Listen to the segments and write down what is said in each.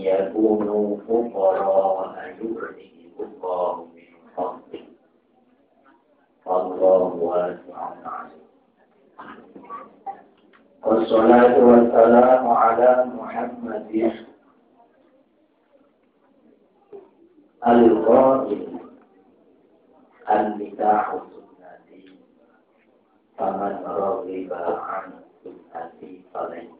يكونوا فقراء يغنيهم الله من فضله. والله واسع عليم. والصلاة والسلام على محمد القائل. النكاح سنتي. فمن رغب عن سنتي فليس.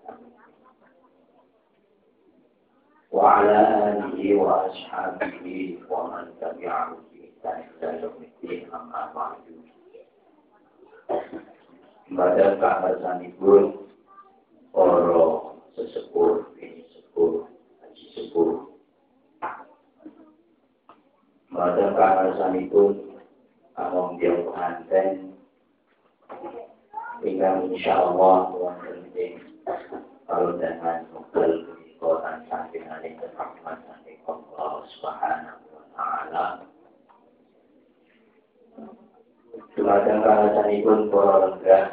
وعلى آله وأصحابه ومن تبعه بإحسان إلى يوم الدين أما بعد Pada kahasanipun para sesepuh ini sepuh haji sepuh. Pada kahasanipun among dia pengantin hingga insyaallah wonten ing kalau Kahasanipun para lenggah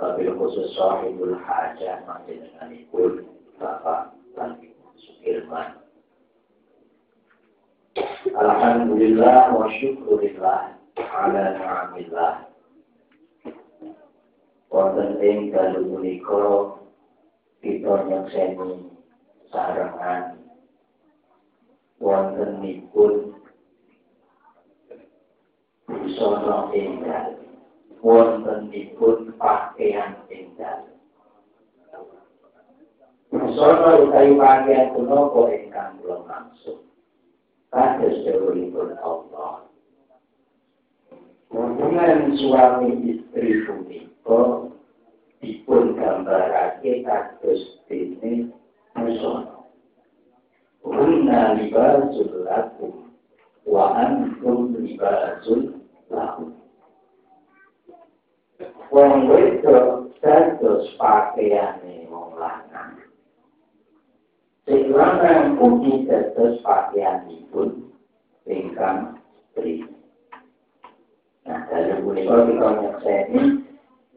Wabil khusus sahibul hajah panjenenganipun Bapak Ibu Sukirman. Alhamdulillah wa syukurillah ala ni'amillah. Wonten ing dalu punika kita nyekseni sarangan wontenipun busana enggal wontenipun pakaian enggal busana utawi pakaian punapa ingkang kula maksud. Kados dawuhipun Allah. Hubungan suami istri punika dipun gambarake kados dene busana Hunna libasul lakum wa antum libasul Wong wedok dados pakaiane wong lanang. Sing lanang ugi dados pakaianipun ingkang stri. Nah, dalam kita nyekseni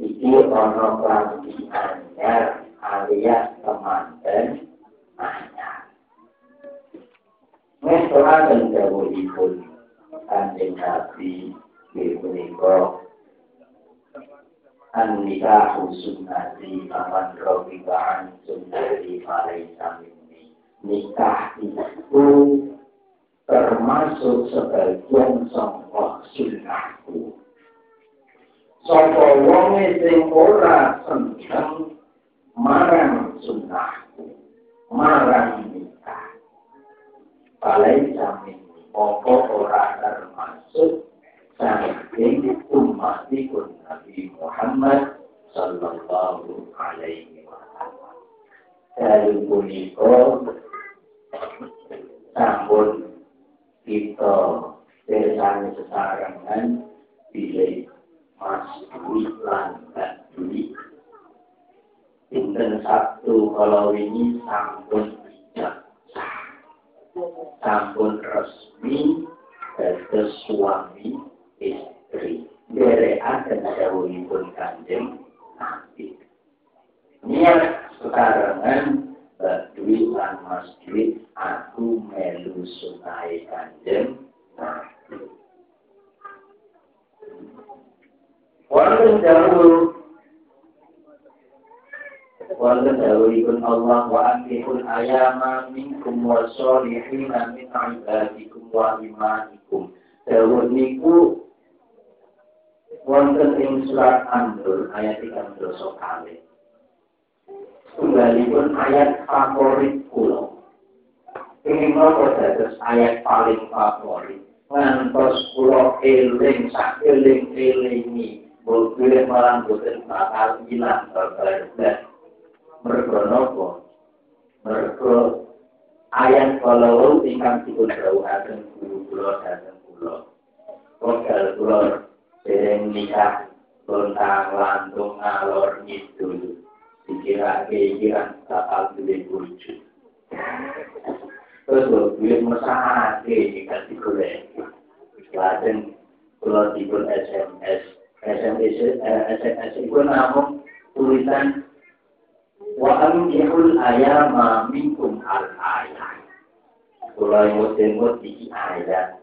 iki anyar alias temanten anyar. Ngestolaken dawuhipun kanjeng Nabi punika an-nikahu sunnati faman rabiba an sunnati falaisa minni. Nikah itu termasuk sebagian sangka sunnahku. Sapa wong sing ora seneng marang sunnahku marang nikah. Falaisa minni apa ora termasuk saking umatikun Nabi Muhammad sallallahu alaihi wasallam. Dari punika sampun kita bersama sesarangan pilih Mas Dwi lan Mbak Dwi. Dinten Sabtu kalau ini sampun bijak sampun resmi dados suami istri. Dari akan dahulipun kanjeng Nabi. Niat sekarangan Badui lan Mas Dwi aku melu sunai kanjeng Nabi. Wonten dahulu Wonten dahulipun Allah wa ankihul ayama minkum wa solihina min ibadikum wa imanikum. Dawuh niku wonten ing surat An-Nur ayat 13 kali. Tunggalipun ayat favorit kula. Ini nopo dados ayat paling favorit. Ngantos kula eling sak eling-elingi Bodoh malah boten bakal hilang babar dan mergo nopo Mereka ayat kalau ingkang dipun dawuhaken guru kula dhateng kula. Wekdal kula nikah lontang lantung ngalor ngidul dikirake ikiran bakal duwe bojo. Terus lho, duwe mesake nikah digolek. Lajeng kula dipun SMS. SMS SMS itu namun tulisan wa amkihul ayama minkum al ayat. Kula imut-imut iki ayat.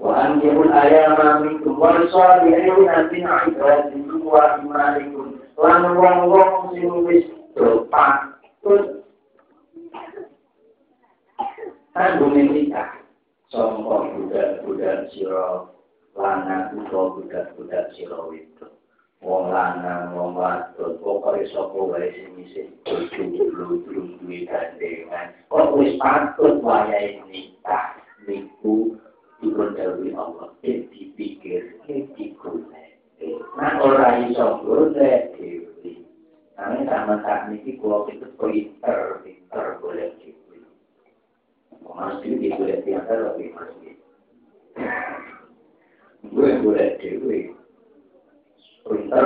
وأنجبوا الأيام منكم والصالحين من عبادكم وأموالكم وأنواع وأقسم بالسلطان Tanggung ini tak Sompok budak-budak siro Lana uko budak-budak siro itu Wong lana, wong wadon Pokoknya sopo wae sini sih Tujuh puluh tujuh dan dengan Kok wis patut wae ini tak Niku? Dipun dawuhi Allah eh dipikir eh digolek nah ora iso golek dhewe. Nang sama sak niki kula pikir pinter pinter golek dhewe. Mas iki golek pinter lho Mas Gue golek dhewe. Pinter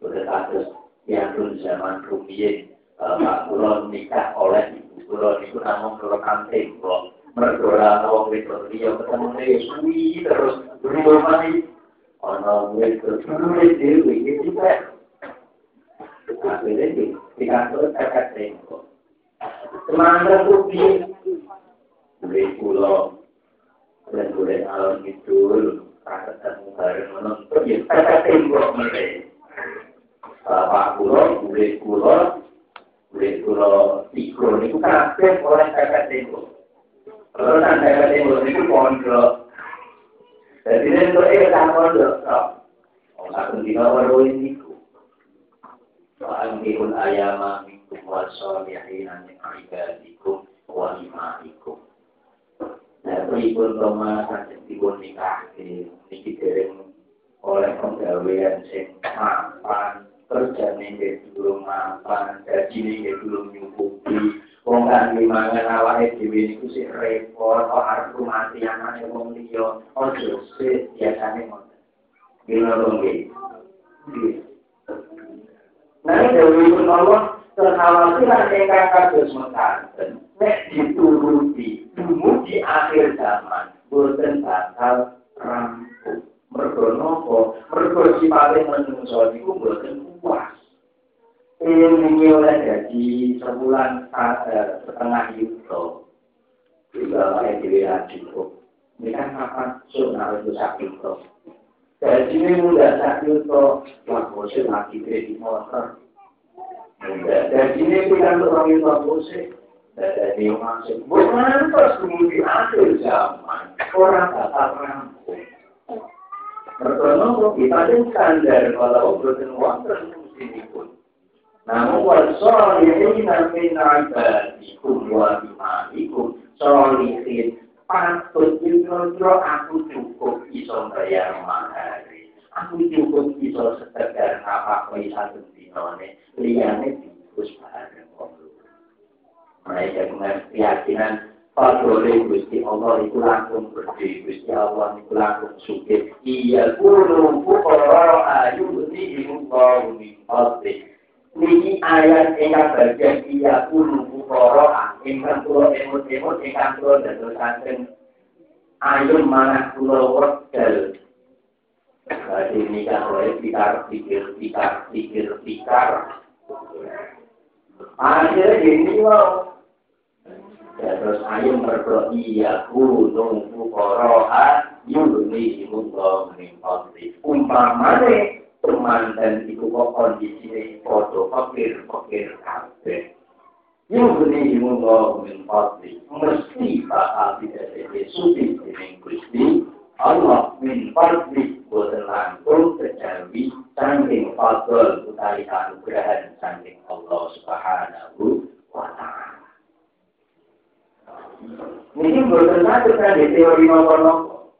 Sudah kasus yang dulu zaman rupiah Pak Kulon nikah oleh Ibu Kulon itu namun kalau kanting kok mergora wong itu dia ketemu suwi terus beri mani ono itu dulu dewi itu kan akhirnya di di kantor kakak tengok. Semangat rupiah beli Kulon dan boleh alon itu ketemu bareng menonton ya kata tembok mereka. Bapak kulo kulit kulo kulit kulo tikro itu kabeh oleh kakak tembok kalau kan kakak tembok itu pondok. Jadi itu eh kan pondok oh satu dina baru ini. Wa'angkihul ayama minkum wa salihina min ibadikum wa imaikum Nah, pripun Roma sakit dipun nikah niki dereng oleh penggawean sing mapan kerjane nggih durung mapan gajine nggih durung nyukupi wong kan mangan awake dhewe niku sik repot kok arep rumati anake wong liya? Ojo sik biasane ngoten. Gino nggih? Nah, dewi pun Allah kekhawatiran ingkang kados mekaten nek dituruti dumugi akhir zaman boten bakal rampung. Mergo napa? Mergo sipate menungso niku boten ini oleh jadi sebulan setengah itu juga oleh diri cukup ini kan kapan sunnah itu sakit jadi ini mudah sakit itu wah bosan lagi di motor dan ini bukan orang yang musik. Dari masuk. Bukan terus kemudian akhir zaman. Orang bakal rampung. Pertama, kita ada standar kalau berusaha wonten muslim pun. Namun wasolihin min ibadikum wa imanikum solihin patut nyuntro aku cukup iso bayar mahari. Aku cukup iso sekedar apa koi satu dinone liyane diurus bareng wong Mereka keyakinan Fadole Gusti Allah itu langsung berdiri Gusti Allah itu langsung suke Iya kulu fukoro ayu ni min fadli Niki ayat ingkang bagian iya kulu fukoro ingkang kulo emut-emut ingkang kulo dadosaken ayu manah kulo wedal Jadi ini kan oleh pikar, pikir, pikar, pikir, pikar. Akhirnya gini mau. Ya, terus ayo berdoa iya gunung fukoroha yuni munggo mingkoti. Umpamane teman dan iku kok kondisi foto fakir fakir kafe. Yugni ilmu min fadli. Mesti bakal tidak jadi suci dengan Gusti Allah min fadli boten langkung kejawi saking fadl utawi anugrahan saking Allah Subhanahu wa taala. Ini boten satu kan teori nopo-nopo.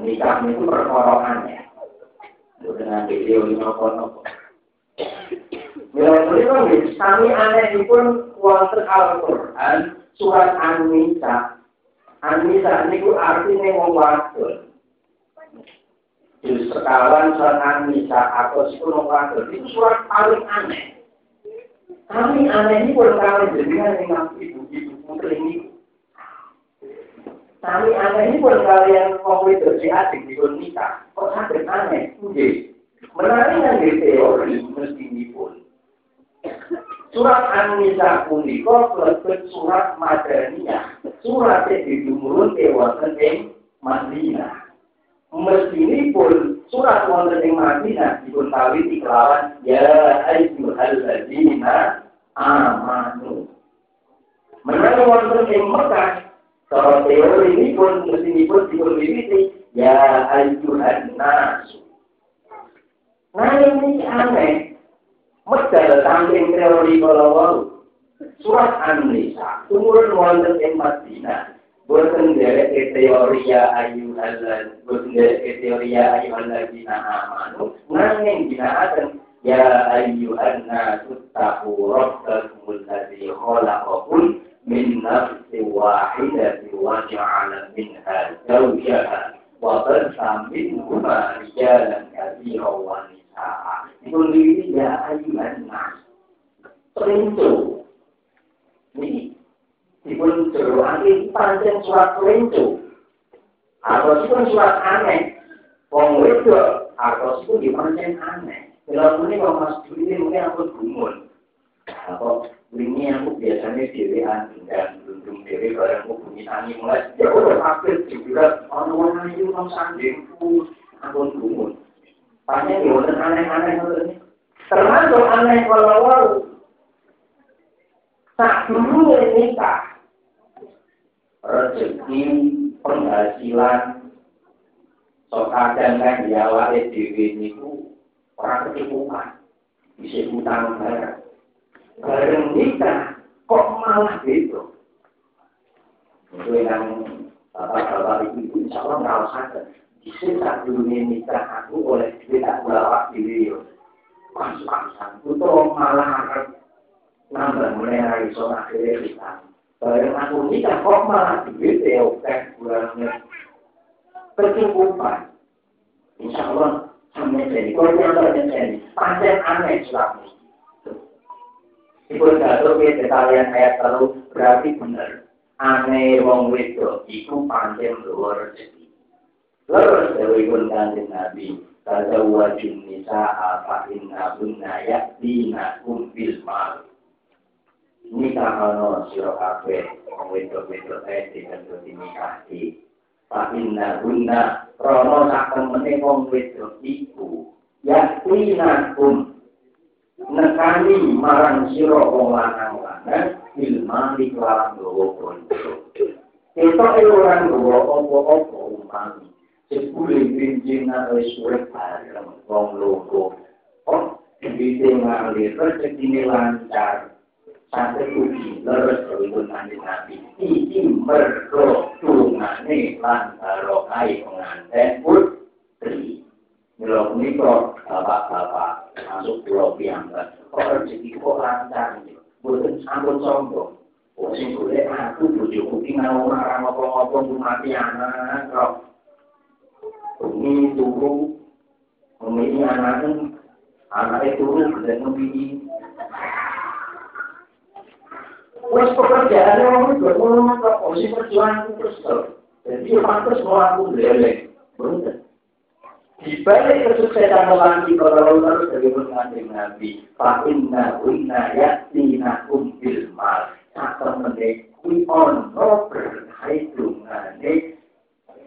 Nikah itu perkara. Mila menika nggih sami anehipun wonten Al-Qur'an surat An-Nisa. An-Nisa surat An-Nisa itu surat paling aneh. Kami aneh ini pun kami jenengan dengan ibu-ibu putri ini. Kami aneh ini pun kalian itu si adik di nikah. Kok sakit aneh? Oke. Menarik dengan teori mesti pun. Surat An-Nisa punika lebet surat Madaniyah. Surat yang didumurun ke wonten ing Madinah. Mestini pun surat wonten ing Madinah dipun tawiti kelawan ya ayyuhalladzina amanu. Menawi wonten ing Mekah kalau teori ini pun mesti pun dipun wiwiti ya ayyuhan nasu. Nah ini aneh. medal saking teori kalau surat An-Nisa umur wonten ing Madinah boten derek teori ya ayu halal boten derek teori ya ayu haladzina amanu nanging ginaaken ya ayyuhan nasu taqu rabbakum alladzi khalaqakum min nafsin wahidatin wa ja'ala minha zawjaha wa basa minhuma rijalan katsiran wa Dibeli ya ayuhan nas. Perintu. Ini dipun jeroake pancen surat perintu. Atau pun surat aneh. Wong wedok atau pun dipancen aneh. Kalau ini kalau mas ini mungkin aku gumun. Atau ini aku biasanya dewean dan belum dewe bareng aku bunyi tangi mulai. Ya udah hampir juga orang-orang itu mau sanding aku gumun. Banyak ya, udah aneh-aneh ini. Termasuk aneh kalau wau. Tak dulu nikah. Rezeki, penghasilan, sok kadang kan diawali dewi niku orang ketipuan. Bisa utang barang. Bareng nikah, kok malah gitu. Itu yang bapak-bapak ibu insya Allah nggak usah disita dunia nikah aku oleh tidak melawat diri pas-pasan itu malah akan nambah mulai hari akhirnya kita bareng aku nikah kok malah duit ya oke bulannya kecukupan insya Allah sampai jadi kalau yang jadi panjang Ibu jatuh ke kalian ayat terlalu berarti benar. Aneh wong wedok iku panjang luar rezeki. Terus dawuhipun Kanjeng Nabi, tazawwajun nisaa fa inna kunna ya'tina kum bil mal. Nikah ana sira kabeh wong wedok-wedok ae dikandung dinikahi. Fa'inna guna rono temene wong wedo iku. Yakinakum nekani marang sira wong lanang ilma liklan dowo konco. Kita e orang dowo opo-opo umpani. Sebuli pinjina resure bareng wong loko. Oh, bisa ngalir rezeki lancar. Sampai uji leres berikut nanti nabi. Iki mergo tungane lan barokai pengantin putri. Milo niko bapak-bapak masuk pulau piyambak. Kok rezeki kok lancar? Bukan ampun sombong. Oh, sing boleh aku bujuku tinggal marah ngopong-ngopong mati anak. Ini turu, memilih anaknya, anaknya turu dan memilih. Wes pekerjaannya orang itu ngomong ke posisi perjuangan terus Jadi pantas mau aku lelek. Di balik kesuksesan lelaki kalau terus dari berkanjeng Nabi, Pak Inna Inna Yatina Umbil Mal, Sakar Mendek, Kui Ono berkait dengan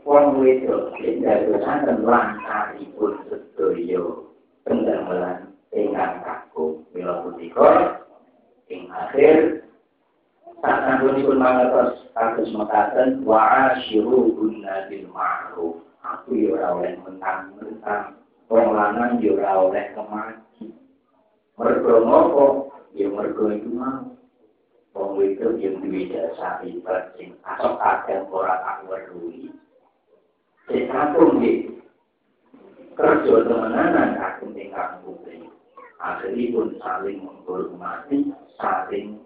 wong wedok dadosaken lancaripun sedaya pendamelan ingkang kakung mila punika Ing akhir saat pun mangertos kados mekaten wa asyiru guna bil ma'ruf. Aku ya oleh mentang-mentang wong lanang ya oleh kemaki. Mergo ngopo? Ya mergo itu mau. Wong itu yang duwe jasa sing asok akeh ora tak weruhi. Sing kakung iki kerja temenanan kakung ingkang putri. Akhiripun saling menghormati, saling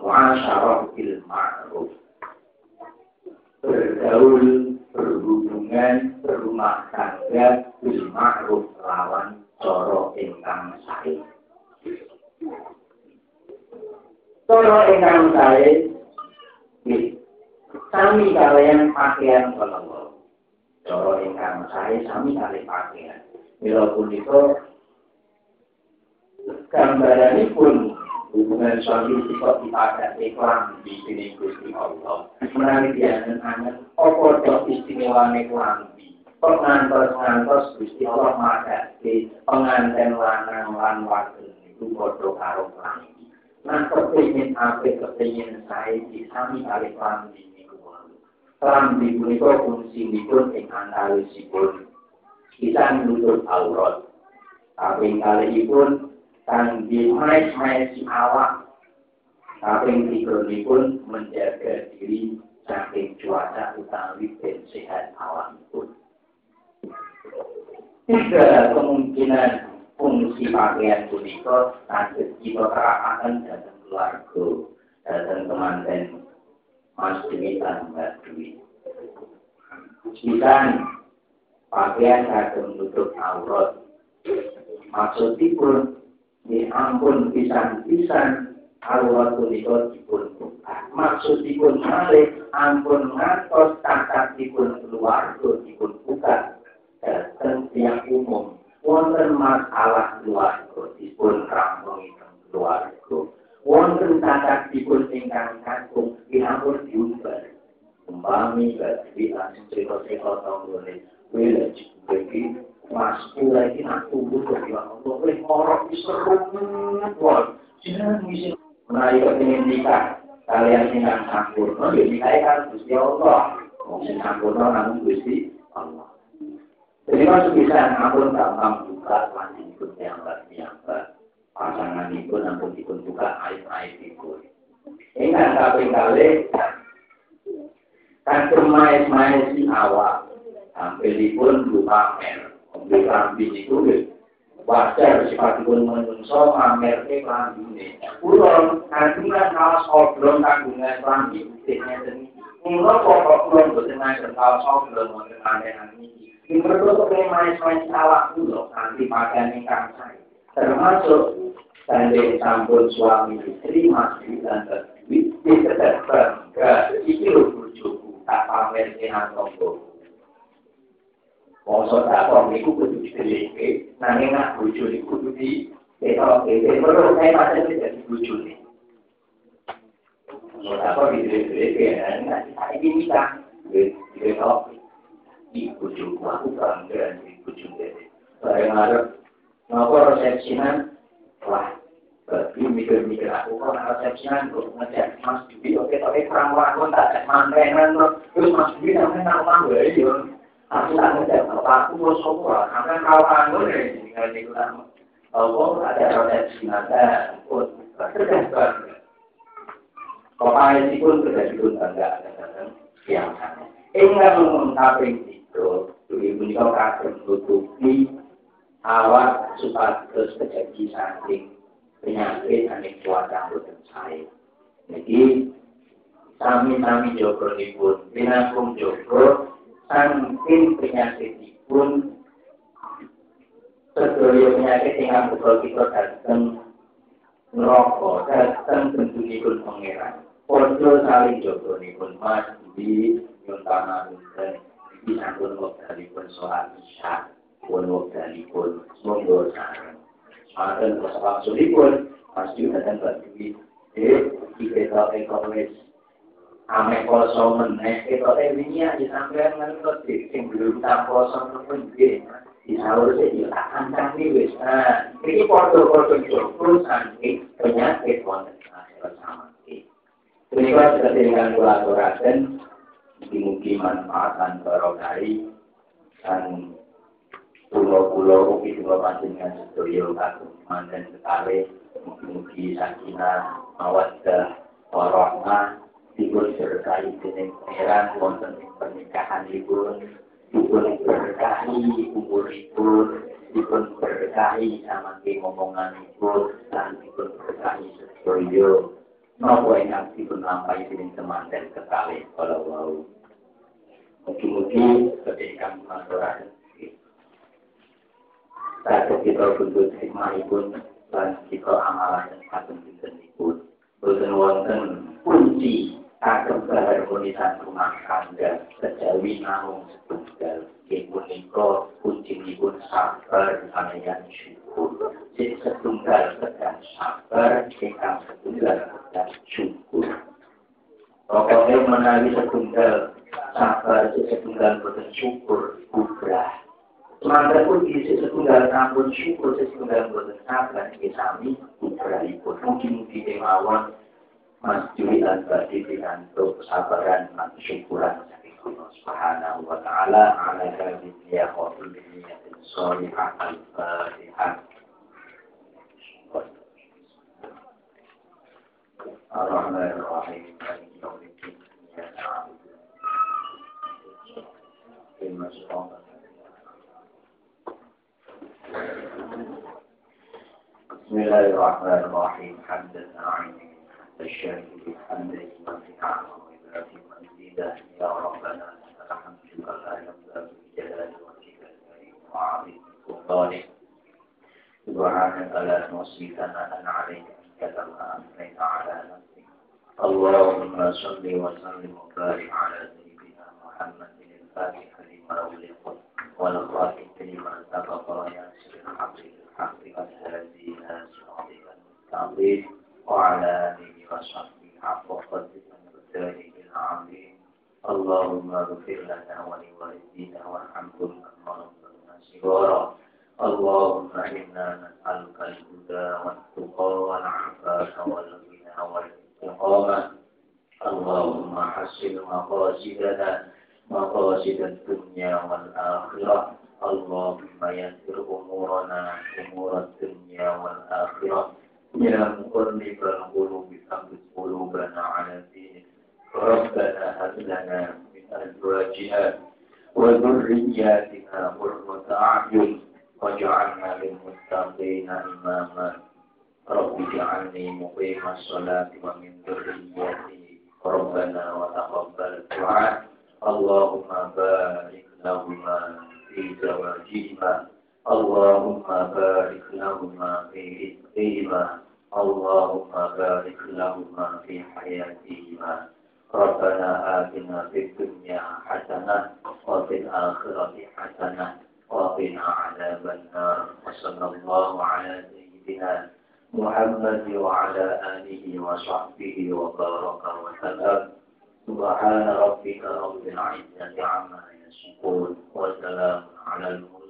muasyarah bil ma'ruf. Bergaul, berhubungan, berumah tangga bil ma'ruf lawan coro ingkang sae. Coro ingkang sae sami kalian pakaian kalau coro ingkang sae sami kali pakaian. Mila punika gambaranipun hubungan suami kok dipakai iklan di sini Gusti Allah. Menawi diangen-angen, apa dok istimewane kelambi. Pengantos-ngantos Gusti Allah madake penganten lanang lan wadon itu padha karo kelambi. Nah, kepingin apa, kepingin saya disami kali kelambi niku Kelambi punika fungsinipun ing antawisipun kita menutup aurat. Kaping kalihipun kangge mais-mais awak kaping pun menjaga diri saking cuaca utawi dan sehat pun. Tiga kemungkinan fungsi pakaian punika lanjut kita terapakan datang keluarga, datang teman Mas Dewi dan Mbak. Sisan pakaian akan menutup aurat. Maksudipun Ya ampun pisan-pisan Allah punika dipun buka. Maksudipun malih ampun ngantos kakakipun keluarga dipun buka. Dateng yang umum. Wonten masalah keluarga dipun rampungi keluarga. Wonten kakakipun ingkang kakung ya ampun diubah. Umpami badri langsung cerita-cerita tanggone. Wila jika Mas, mulai ini aku butuh ya Allah. Wih, orang seru banget. Jangan ngisi. Menarik kepingin nikah. Kalian tinggal sempurna, ya nikah kan Gusti Allah. Mungkin sempurna namun Gusti Allah. Jadi masuk bisa ampun gampang buka lanjut ikut yang biasa. Pasangan itu nampun ikut buka aib-aib itu. Ingat tapi kali kan bermain-main si awal. Sampai pun lupa mer. Klambi niku nggih wajar sifatipun menungso mamerke klambine. Kula kagungan kaos oblong kagungan klambi putih ngeten iki. Pokok kula boten ngajen kaos oblong wonten aneh niki. Ing mergo ingkang sae. Termasuk Sanding sampun suami istri masih dan terduit, bisa terbangga. Iki lho bujuku, tak pamer. Tak kok niku kudu dideleke, nanging nak bojo niku kudu di kene. Perlu saya pancen dadi bojone. Mosok tak kok dideleke, nanging nak iki nikah. Wis ketok di bojo aku bangga di bojo dene. Bareng arep ngapa resepsinan wah Berarti mikir-mikir aku kok resepsinan kok ngecek Mas Dwi oke tapi perang wakon tak cek mantenan terus Mas Dwi sampai nama gue ya aku tak ngerti apa aku mau sopo karena kalau anu nih tinggal di dalam Allah ada proteksi nada pun terdekat Pokoknya pun terjadi pun enggak ada yang sana. Enggak mengungkapin itu, jadi punya kata tutupi awak supados terjadi saking penyakit anik cuaca boten saya. Jadi sami-sami jogo pun, binakung jogo saking penyakitipun sedaya penyakit yang bakal kita datang ngerokok datang bentukipun pangeran. Podo saling jogo pun mas di yuntana dan di sampun wektalipun sholat isya pun wektalipun monggo sareng. Makan persoalan sulipun mas juga dan bagi eh kita ekonomis ame kosong meneh teh wingi aja sampean ngentot sing belum tak kosong pun di sahur saya tak ancam nih wis. Nah, ini foto-foto syukur saking penyakit wonten akhirat sama. Ini kan ketinggalan kolaborasi mungkin manfaatan barokah dan pulau-pulau uki pulau panjenengan sedaya kagum manten sekali. Mugi-mugi sakinah mawaddah warahmah dipun berkahi dening pangeran wonten ing pernikahan dipun berkahi umuripun dipun berkahi sama ngomongan ibu dan dipun berkahi sedaya. Napa ingkang dipun lampahi dening temanten sekali kalau wau. Mugi-mugi ketika masyarakat Satu kita tuntut hikmahipun dan kita amalan kagem dintenipun. Boten wonten kunci kagem keharmonisan rumah tangga kejawi namung setunggal. Nggih punika kuncinipun sabar kaliyan syukur. Sing setunggal sedang sabar, ingkang setunggal sedang syukur. Pokoknya menawi setunggal sabar, setunggal boten syukur, bubrah. Maka pun bisa setunggal namun syukur setunggal boten sabar iki sami mungkin-mungkin kemawon Mas Juli dan Badi pikantuk kesabaran dan syukuran saking Allah Subhanahu wa taala ala hadhihi ya qatul niyatin shalihah al-fatihah Ar-Rahman Ar-Rahim Maliki Yawmiddin Iyyaka na'budu wa iyyaka بسم الله الرحمن الرحيم حمدا نعيم لك الحمد على نفسك. اللهم صل وسلم وبارك على اللهم اغفر لنا ولوالدينا وارحمهم كما ربنا صغارا اللهم أنا نسالك الهدى والتقى والعفاف والغنى والاستقامه اللهم حسن مقاصدنا مقاصد الدنيا والآخرة اللهم يسر أمورنا أمور الدنيا والآخرة يا مقلب القلوب ثبت قلوبنا على دينك ربنا هب لنا من أزواجنا وذرياتنا قرة أعين واجعلنا للمتقين إماما. رب اجعلني مقيم الصلاة ومن ذريتي. ربنا وتقبل الدعاء اللهم بارك لهما في زواجهما. اللهم بارك لهما في رزقهما. اللهم بارك لهما في حياتهما. ربنا آتنا في الدنيا حسنة وفي الآخرة حسنة وقنا عذاب النار. وصلى الله على سيدنا محمد وعلى آله وصحبه وبارك وسلم. سبحان ربك رب العزة عما يصفون وسلام على المرسلين.